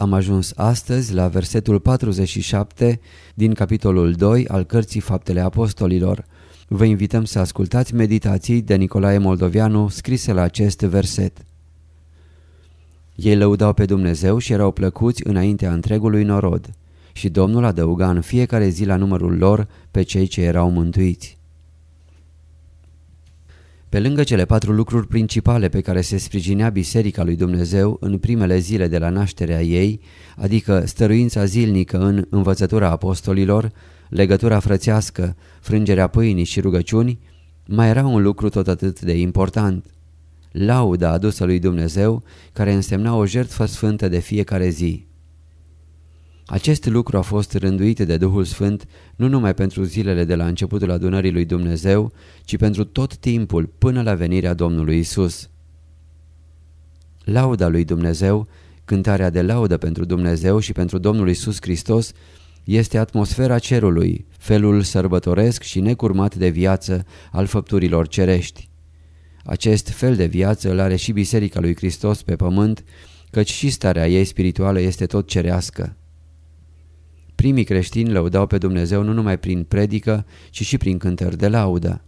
Am ajuns astăzi la versetul 47 din capitolul 2 al cărții Faptele Apostolilor. Vă invităm să ascultați meditații de Nicolae Moldovianu scrise la acest verset. Ei lăudau pe Dumnezeu și erau plăcuți înaintea întregului norod și Domnul adăuga în fiecare zi la numărul lor pe cei ce erau mântuiți. Pe lângă cele patru lucruri principale pe care se sprijinea Biserica lui Dumnezeu în primele zile de la nașterea ei, adică stăruința zilnică în învățătura apostolilor, legătura frățească, frângerea pâinii și rugăciuni, mai era un lucru tot atât de important. Lauda adusă lui Dumnezeu, care însemna o jertfă sfântă de fiecare zi. Acest lucru a fost rânduit de Duhul Sfânt nu numai pentru zilele de la începutul adunării lui Dumnezeu, ci pentru tot timpul până la venirea Domnului Isus. Lauda lui Dumnezeu, cântarea de laudă pentru Dumnezeu și pentru Domnul Isus Hristos, este atmosfera cerului, felul sărbătoresc și necurmat de viață al făpturilor cerești. Acest fel de viață îl are și Biserica lui Hristos pe pământ, căci și starea ei spirituală este tot cerească. Primii creștini lăudau pe Dumnezeu nu numai prin predică, ci și prin cântări de laudă.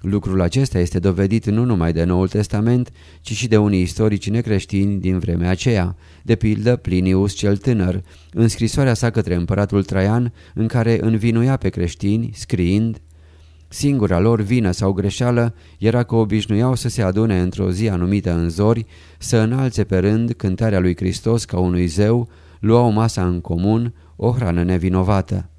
Lucrul acesta este dovedit nu numai de Noul Testament, ci și de unii istorici necreștini din vremea aceea, de pildă Plinius cel tânăr, în scrisoarea sa către împăratul Traian, în care învinuia pe creștini, scriind Singura lor vină sau greșeală era că obișnuiau să se adune într-o zi anumită în zori, să înalțe pe rând cântarea lui Hristos ca unui zeu, luau masa în comun, o hrană nevinovată.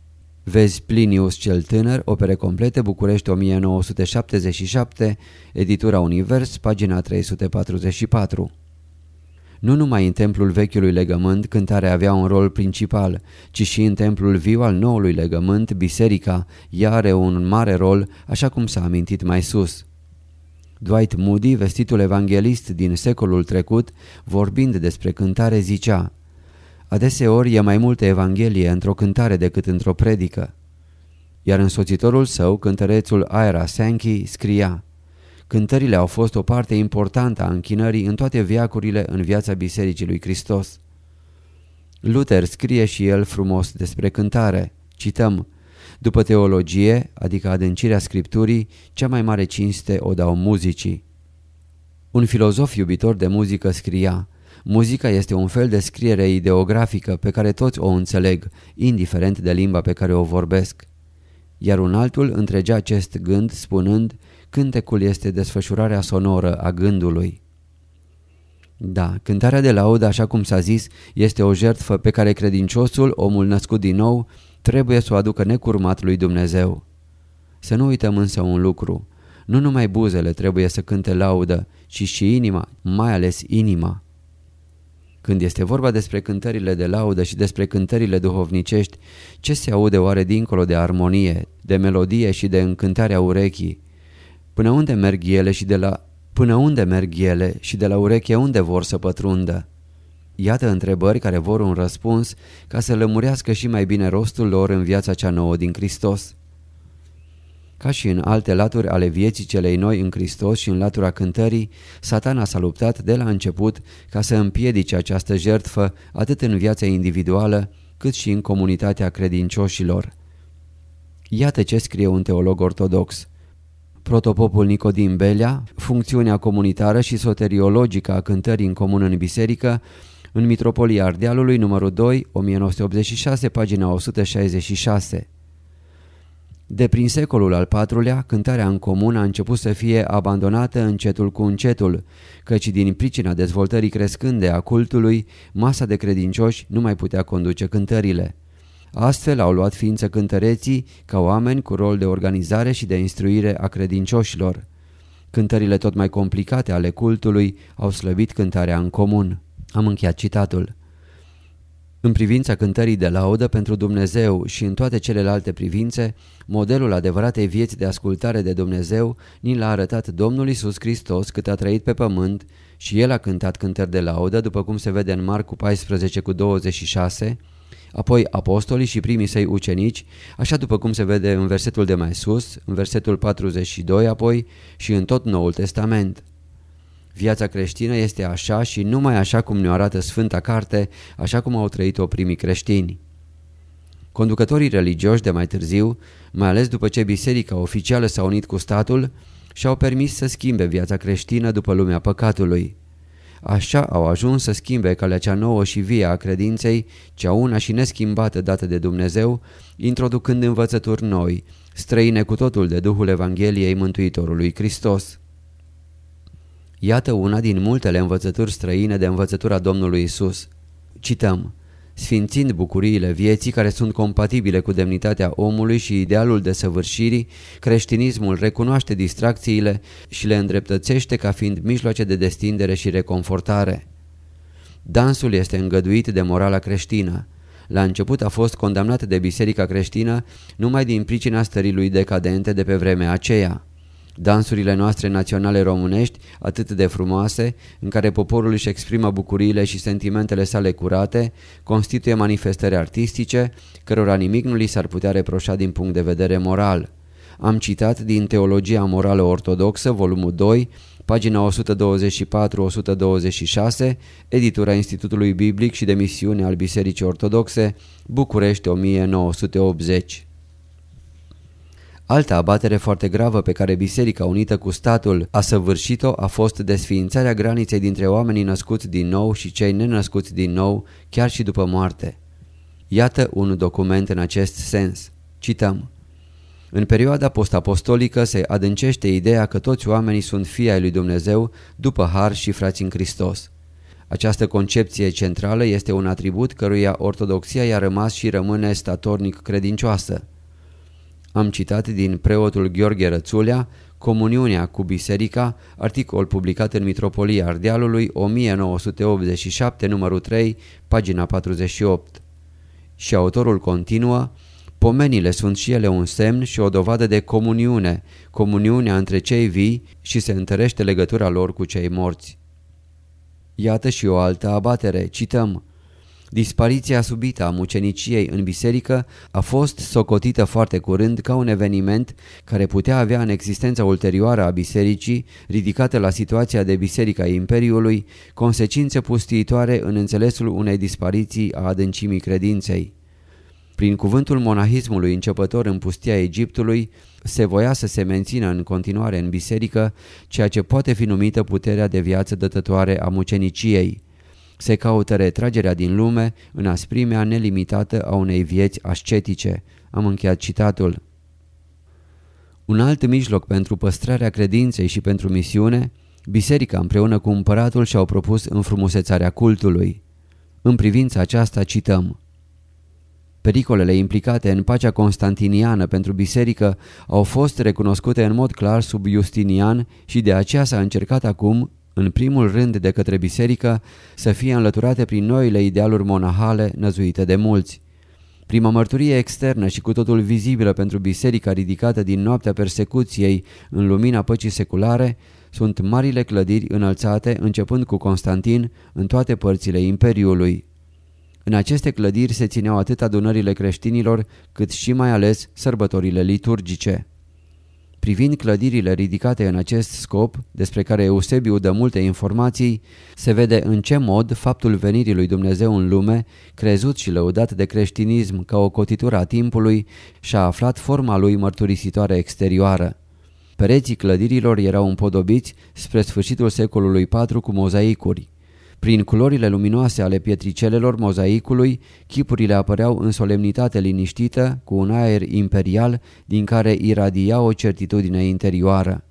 Vezi Plinius cel tânăr, opere complete, București 1977, editura Univers, pagina 344. Nu numai în templul vechiului legământ cântarea avea un rol principal, ci și în templul viu al noului legământ, biserica, ea are un mare rol, așa cum s-a amintit mai sus. Dwight Moody, vestitul evanghelist din secolul trecut, vorbind despre cântare, zicea Adeseori e mai multă evanghelie într-o cântare decât într-o predică. Iar însoțitorul său, cântărețul Aira Sankey, scria Cântările au fost o parte importantă a închinării în toate viacurile în viața Bisericii lui Hristos. Luther scrie și el frumos despre cântare. Cităm, după teologie, adică adâncirea Scripturii, cea mai mare cinste o dau muzicii. Un filozof iubitor de muzică scria, Muzica este un fel de scriere ideografică pe care toți o înțeleg, indiferent de limba pe care o vorbesc. Iar un altul întregea acest gând spunând, cântecul este desfășurarea sonoră a gândului. Da, cântarea de laudă, așa cum s-a zis, este o jertfă pe care credinciosul, omul născut din nou, trebuie să o aducă necurmat lui Dumnezeu. Să nu uităm însă un lucru, nu numai buzele trebuie să cânte laudă, ci și inima, mai ales inima. Când este vorba despre cântările de laudă și despre cântările duhovnicești, ce se aude oare dincolo de armonie, de melodie și de încântarea urechii? Până unde merg ele și de la până unde merg ele și de la ureche unde vor să pătrundă? Iată întrebări care vor un răspuns ca să lămurească și mai bine rostul lor în viața cea nouă din Hristos. Ca și în alte laturi ale vieții celei noi în Hristos și în latura cântării, satana s-a luptat de la început ca să împiedice această jertfă atât în viața individuală cât și în comunitatea credincioșilor. Iată ce scrie un teolog ortodox. Protopopul Nicodim Belea, funcțiunea comunitară și soteriologică a cântării în comun în biserică, în Mitropolia Ardealului, numărul 2, 1986, pagina 166. De prin secolul al patrulea, cântarea în comun a început să fie abandonată încetul cu încetul, căci din pricina dezvoltării crescânde a cultului, masa de credincioși nu mai putea conduce cântările. Astfel au luat ființă cântăreții ca oameni cu rol de organizare și de instruire a credincioșilor. Cântările tot mai complicate ale cultului au slăbit cântarea în comun. Am încheiat citatul. În privința cântării de laudă pentru Dumnezeu și în toate celelalte privințe, modelul adevăratei vieți de ascultare de Dumnezeu ni l-a arătat Domnul Isus Hristos cât a trăit pe pământ și El a cântat cântări de laudă, după cum se vede în Marcu 14 cu 26, apoi apostolii și primii săi ucenici, așa după cum se vede în versetul de mai sus, în versetul 42 apoi și în tot Noul Testament. Viața creștină este așa și numai așa cum ne arată Sfânta Carte, așa cum au trăit-o primii creștini. Conducătorii religioși de mai târziu, mai ales după ce biserica oficială s-a unit cu statul, și-au permis să schimbe viața creștină după lumea păcatului. Așa au ajuns să schimbe calea cea nouă și vie a credinței, cea una și neschimbată dată de Dumnezeu, introducând învățături noi, străine cu totul de Duhul Evangheliei Mântuitorului Hristos. Iată una din multele învățături străine de învățătura Domnului Isus. Cităm sfințind bucuriile vieții care sunt compatibile cu demnitatea omului și idealul de săvârșirii, creștinismul recunoaște distracțiile și le îndreptățește ca fiind mijloace de destindere și reconfortare. Dansul este îngăduit de morala creștină. La început a fost condamnat de biserica creștină numai din pricina stării lui decadente de pe vremea aceea. Dansurile noastre naționale românești, atât de frumoase, în care poporul își exprimă bucuriile și sentimentele sale curate, constituie manifestări artistice, cărora nimic nu li s-ar putea reproșa din punct de vedere moral. Am citat din Teologia Morală Ortodoxă, volumul 2, pagina 124-126, editura Institutului Biblic și de Misiune al Bisericii Ortodoxe, București 1980. Alta abatere foarte gravă pe care Biserica unită cu statul a săvârșit-o a fost desființarea graniței dintre oamenii născuți din nou și cei nenăscuți din nou, chiar și după moarte. Iată un document în acest sens. Cităm. În perioada postapostolică se adâncește ideea că toți oamenii sunt fii ai lui Dumnezeu după har și frați în Hristos. Această concepție centrală este un atribut căruia ortodoxia i-a rămas și rămâne statornic credincioasă. Am citat din preotul Gheorghe Rățulea, Comuniunea cu Biserica, articol publicat în Mitropolia Ardealului 1987, numărul 3, pagina 48. Și autorul continuă, Pomenile sunt și ele un semn și o dovadă de comuniune, comuniunea între cei vii și se întărește legătura lor cu cei morți. Iată și o altă abatere, cităm, Dispariția subită a muceniciei în biserică a fost socotită foarte curând ca un eveniment care putea avea în existența ulterioară a bisericii, ridicată la situația de biserica Imperiului, consecințe pustiitoare în înțelesul unei dispariții a adâncimii credinței. Prin cuvântul monahismului începător în pustia Egiptului, se voia să se mențină în continuare în biserică ceea ce poate fi numită puterea de viață dătătoare a muceniciei se caută retragerea din lume în asprimea nelimitată a unei vieți ascetice. Am încheiat citatul. Un alt mijloc pentru păstrarea credinței și pentru misiune, biserica împreună cu împăratul și-au propus înfrumusețarea cultului. În privința aceasta cităm Pericolele implicate în pacea constantiniană pentru biserică au fost recunoscute în mod clar sub Justinian și de aceea s-a încercat acum în primul rând de către biserică, să fie înlăturate prin noile idealuri monahale năzuite de mulți. Prima mărturie externă și cu totul vizibilă pentru biserica ridicată din noaptea persecuției în lumina păcii seculare sunt marile clădiri înălțate începând cu Constantin în toate părțile Imperiului. În aceste clădiri se țineau atât adunările creștinilor cât și mai ales sărbătorile liturgice. Privind clădirile ridicate în acest scop, despre care Eusebiu dă multe informații, se vede în ce mod faptul venirii lui Dumnezeu în lume, crezut și lăudat de creștinism ca o cotitură a timpului, și-a aflat forma lui mărturisitoare exterioară. Pereții clădirilor erau împodobiți spre sfârșitul secolului IV cu mozaicuri. Prin culorile luminoase ale pietricelelor mozaicului, chipurile apăreau în solemnitate liniștită, cu un aer imperial din care iradia o certitudine interioară.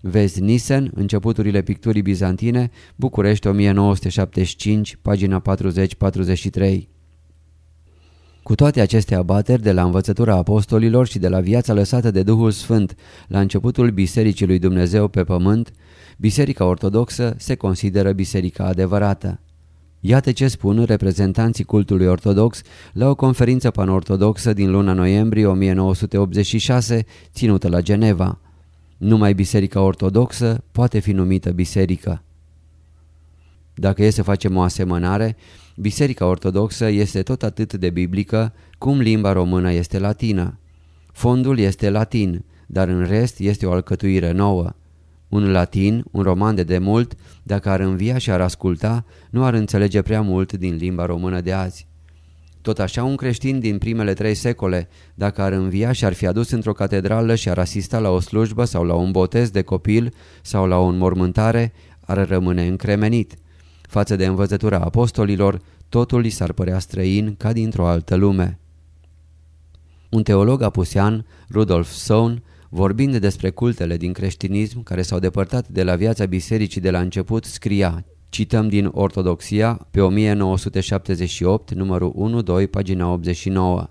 Vezi Nisen, începuturile picturii bizantine, București 1975, pagina 40-43. Cu toate aceste abateri de la învățătura apostolilor și de la viața lăsată de Duhul Sfânt la începutul Bisericii lui Dumnezeu pe pământ, Biserica Ortodoxă se consideră biserica adevărată. Iată ce spun reprezentanții cultului ortodox la o conferință panortodoxă din luna noiembrie 1986 ținută la Geneva. Numai Biserica Ortodoxă poate fi numită biserică. Dacă e să facem o asemănare, Biserica Ortodoxă este tot atât de biblică cum limba română este latină. Fondul este latin, dar în rest este o alcătuire nouă. Un latin, un roman de demult, dacă ar învia și ar asculta, nu ar înțelege prea mult din limba română de azi. Tot așa un creștin din primele trei secole, dacă ar învia și ar fi adus într-o catedrală și ar asista la o slujbă sau la un botez de copil sau la o înmormântare, ar rămâne încremenit. Față de învățătura apostolilor, totul li s-ar părea străin ca dintr-o altă lume. Un teolog apusean, Rudolf Sohn, vorbind despre cultele din creștinism care s-au depărtat de la viața bisericii de la început, scria, cităm din Ortodoxia pe 1978, numărul 1-2, pagina 89.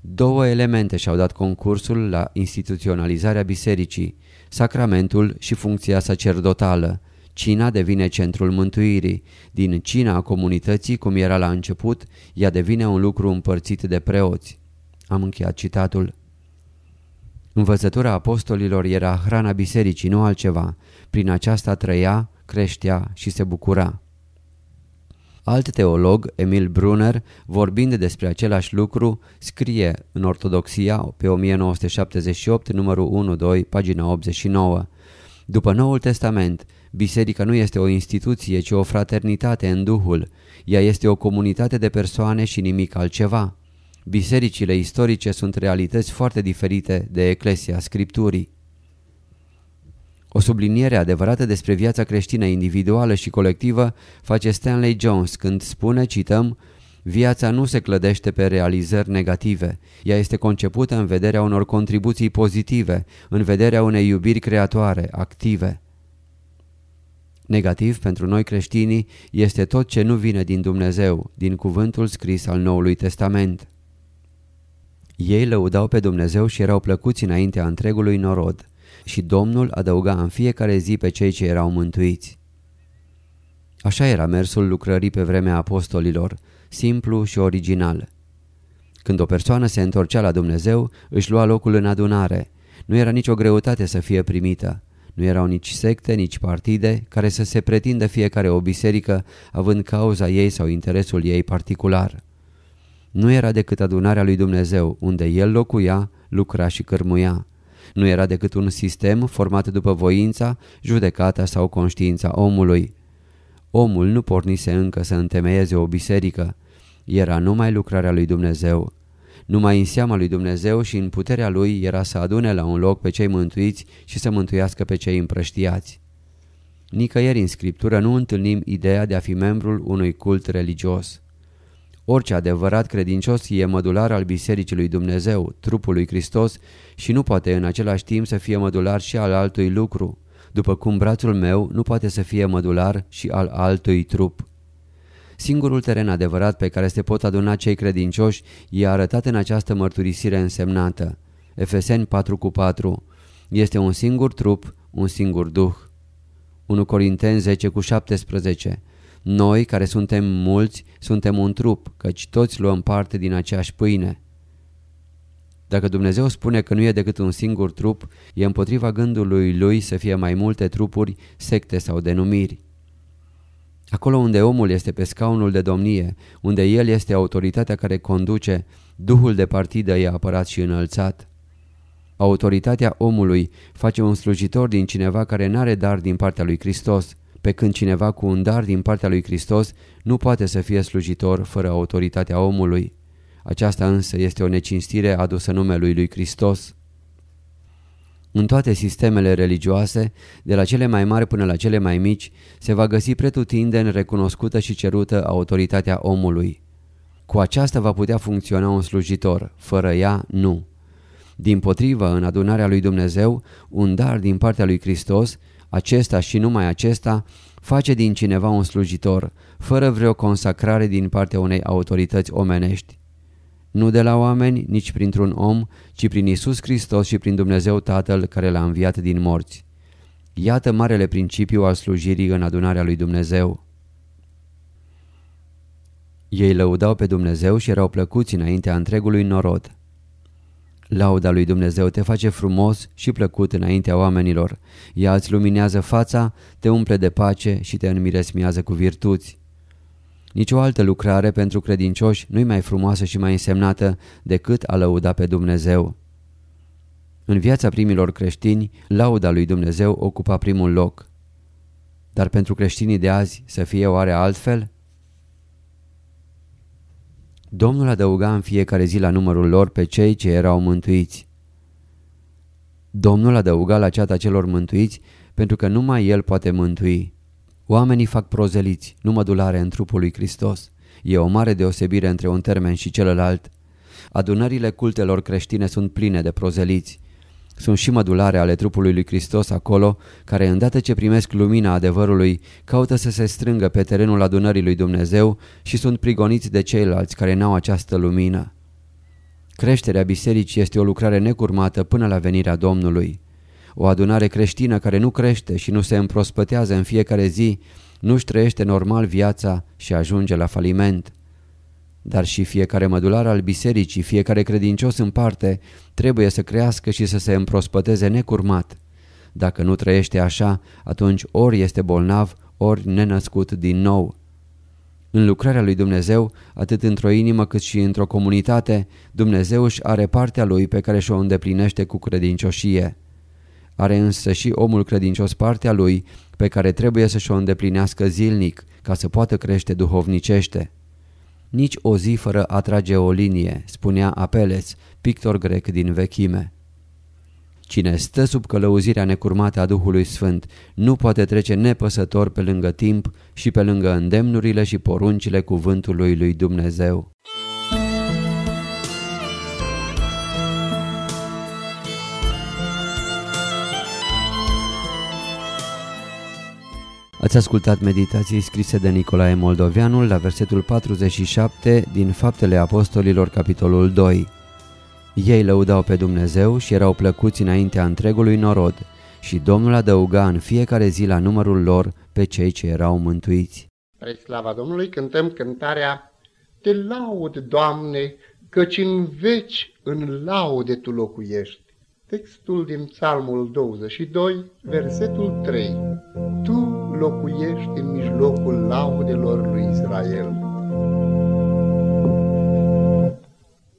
Două elemente și-au dat concursul la instituționalizarea bisericii, sacramentul și funcția sacerdotală. Cina devine centrul mântuirii. Din cina a comunității, cum era la început, ea devine un lucru împărțit de preoți. Am încheiat citatul. Învățătura apostolilor era hrana bisericii, nu altceva. Prin aceasta trăia, creștea și se bucura. Alt teolog, Emil Brunner, vorbind despre același lucru, scrie în Ortodoxia pe 1978, numărul 1-2, pagina 89. După Noul Testament, biserica nu este o instituție, ci o fraternitate în Duhul. Ea este o comunitate de persoane și nimic altceva. Bisericile istorice sunt realități foarte diferite de Eclesia Scripturii. O subliniere adevărată despre viața creștină individuală și colectivă face Stanley Jones când spune, cităm, Viața nu se clădește pe realizări negative. Ea este concepută în vederea unor contribuții pozitive, în vederea unei iubiri creatoare, active. Negativ pentru noi creștinii este tot ce nu vine din Dumnezeu, din cuvântul scris al Noului Testament. Ei lăudau pe Dumnezeu și erau plăcuți înaintea întregului norod și Domnul adăuga în fiecare zi pe cei ce erau mântuiți. Așa era mersul lucrării pe vremea apostolilor, simplu și original. Când o persoană se întorcea la Dumnezeu, își lua locul în adunare. Nu era nicio greutate să fie primită. Nu erau nici secte, nici partide care să se pretindă fiecare o biserică având cauza ei sau interesul ei particular. Nu era decât adunarea lui Dumnezeu, unde el locuia, lucra și cărmuia. Nu era decât un sistem format după voința, judecata sau conștiința omului. Omul nu pornise încă să întemeieze o biserică. Era numai lucrarea lui Dumnezeu. Numai în seama lui Dumnezeu și în puterea lui era să adune la un loc pe cei mântuiți și să mântuiască pe cei împrăștiați. Nicăieri în Scriptură nu întâlnim ideea de a fi membrul unui cult religios. Orice adevărat credincios e mădular al Bisericii lui Dumnezeu, trupul lui Hristos și nu poate în același timp să fie mădular și al altui lucru, după cum brațul meu nu poate să fie mădular și al altui trup. Singurul teren adevărat pe care se pot aduna cei credincioși e arătat în această mărturisire însemnată. Efeseni 4 cu 4 Este un singur trup, un singur duh. 1 Corinteni 10 cu 17 noi, care suntem mulți, suntem un trup, căci toți luăm parte din aceeași pâine. Dacă Dumnezeu spune că nu e decât un singur trup, e împotriva gândului lui să fie mai multe trupuri, secte sau denumiri. Acolo unde omul este pe scaunul de domnie, unde el este autoritatea care conduce, duhul de partidă e apărat și înălțat. Autoritatea omului face un slujitor din cineva care n-are dar din partea lui Hristos pe când cineva cu un dar din partea lui Hristos nu poate să fie slujitor fără autoritatea omului. Aceasta însă este o necinstire adusă numelui lui Hristos. În toate sistemele religioase, de la cele mai mari până la cele mai mici, se va găsi pretutindeni recunoscută și cerută autoritatea omului. Cu aceasta va putea funcționa un slujitor, fără ea nu. Din potrivă, în adunarea lui Dumnezeu, un dar din partea lui Hristos, acesta și numai acesta, face din cineva un slujitor, fără vreo consacrare din partea unei autorități omenești. Nu de la oameni, nici printr-un om, ci prin Isus Hristos și prin Dumnezeu Tatăl care l-a înviat din morți. Iată marele principiu al slujirii în adunarea lui Dumnezeu. Ei lăudau pe Dumnezeu și erau plăcuți înaintea întregului norod. Lauda lui Dumnezeu te face frumos și plăcut înaintea oamenilor. Ea îți luminează fața, te umple de pace și te înmiresmiază cu virtuți. Nici o altă lucrare pentru credincioși nu-i mai frumoasă și mai însemnată decât a lăuda pe Dumnezeu. În viața primilor creștini, lauda lui Dumnezeu ocupa primul loc. Dar pentru creștinii de azi să fie oare altfel? Domnul adăuga în fiecare zi la numărul lor pe cei ce erau mântuiți. Domnul adăuga la ceata celor mântuiți pentru că numai El poate mântui. Oamenii fac prozeliți, nu mădulare în trupul lui Hristos. E o mare deosebire între un termen și celălalt. Adunările cultelor creștine sunt pline de prozeliți. Sunt și mădulare ale trupului lui Hristos acolo, care îndată ce primesc lumina adevărului, caută să se strângă pe terenul adunării lui Dumnezeu și sunt prigoniți de ceilalți care n-au această lumină. Creșterea bisericii este o lucrare necurmată până la venirea Domnului. O adunare creștină care nu crește și nu se împrospătează în fiecare zi, nu-și trăiește normal viața și ajunge la faliment. Dar și fiecare mădular al bisericii, fiecare credincios în parte, trebuie să crească și să se împrospăteze necurmat. Dacă nu trăiește așa, atunci ori este bolnav, ori nenăscut din nou. În lucrarea lui Dumnezeu, atât într-o inimă cât și într-o comunitate, Dumnezeu își are partea lui pe care și-o îndeplinește cu credincioșie. Are însă și omul credincios partea lui pe care trebuie să și-o îndeplinească zilnic ca să poată crește duhovnicește. Nici o zi fără a trage o linie, spunea Apeles, pictor grec din vechime. Cine stă sub călăuzirea necurmată a Duhului Sfânt nu poate trece nepăsător pe lângă timp și pe lângă îndemnurile și poruncile cuvântului lui Dumnezeu. Ați ascultat meditații scrise de Nicolae Moldoveanul la versetul 47 din Faptele Apostolilor, capitolul 2. Ei lăudau pe Dumnezeu și erau plăcuți înaintea întregului norod și Domnul adăuga în fiecare zi la numărul lor pe cei ce erau mântuiți. Spre slava Domnului cântăm cântarea Te laud, Doamne, căci în veci în laude Tu locuiești. Textul din Psalmul 22, versetul 3. Tu locuiești în mijlocul laudelor lui Israel.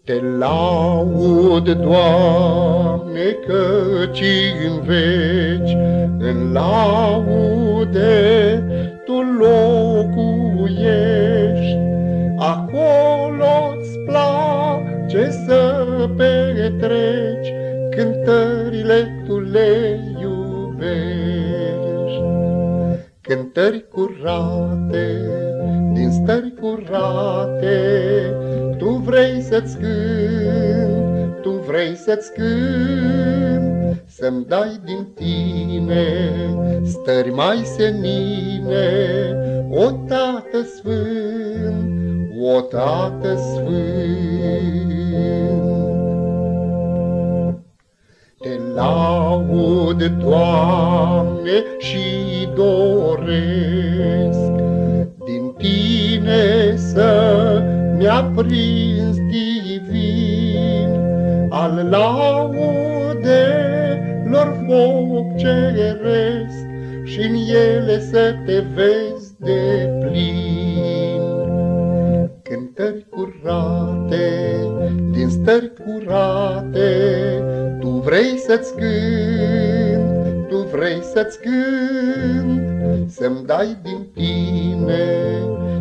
Te laud, Doamne, căci în veci, în laude Tu locuiești. Acolo-ți place să petreci, cântările Tu le cântări curate, din stări curate, Tu vrei să-ți cânt, Tu vrei să-ți cânt, Să-mi dai din tine stări mai senine, O Tată Sfânt, o Tată Sfânt. Te laud, Doamne, și doresc din Tine să mi-a prins divin al laudelor foc ceresc și în ele să te vezi de plin. Cântări curate, din stări curate, vrei să-ți cânt, tu vrei să-ți cânt, Să-mi dai din tine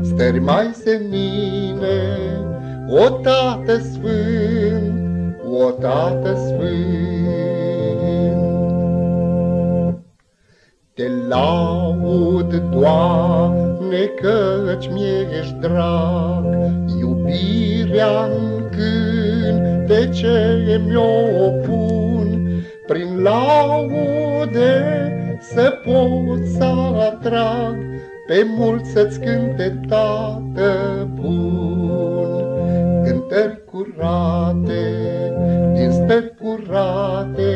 stări mai senine, O Tată Sfânt, o Tată Sfânt. Te laud, Doamne, căci mi-ești drag, Iubirea-n cântece mi-o pun, Prin laude să pot să atrag, Pe mulți să-ți cânte, Tată bun. Cântări curate, din stări curate,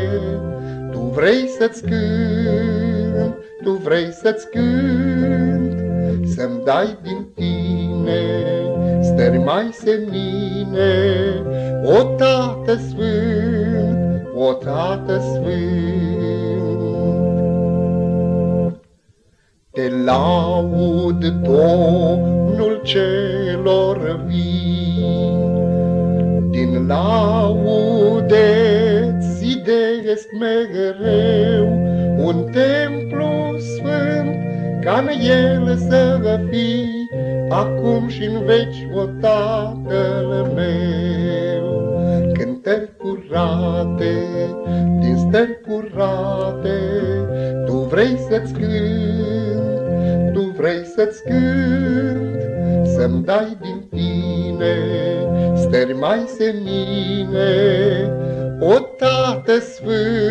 Tu vrei să-ți cânt, Tu vrei să-ți cânt, Să-mi dai din tine stări mai semnine, O Tată Sfânt, o Tată Sfânt. Te laud, Domnul celor vii, Din laude zidesc mereu Un templu sfânt, ca în el să fii, Acum și în veci, o Tatăl meu. Cântări curate, din stări curate, Tu vrei să-ți cânt, Tu vrei să-ți cânt, Să-mi dai din tine stări mai semine, O Tată Sfânt, o Tată Sfânt.